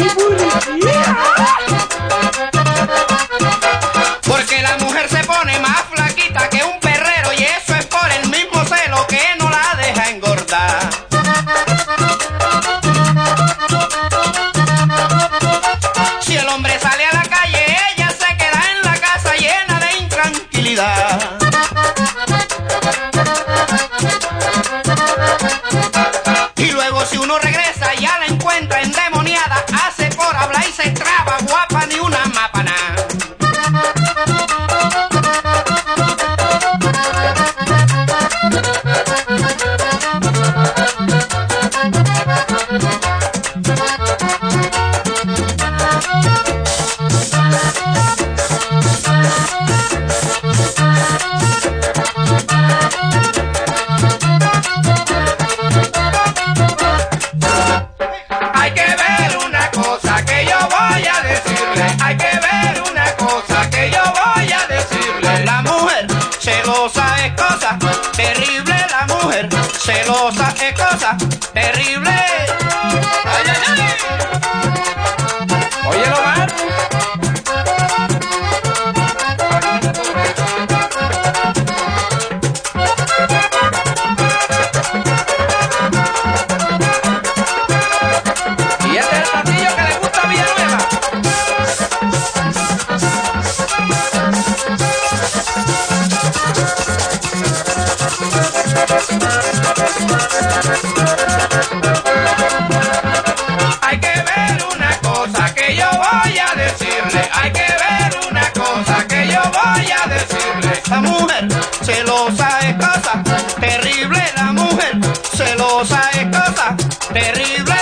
Ay. cosa que yo voy a decirle. La mujer celosa es cosa terrible. La mujer celosa es cosa terrible. celosa es cosa terrible la mujer, celosa es cosa terrible.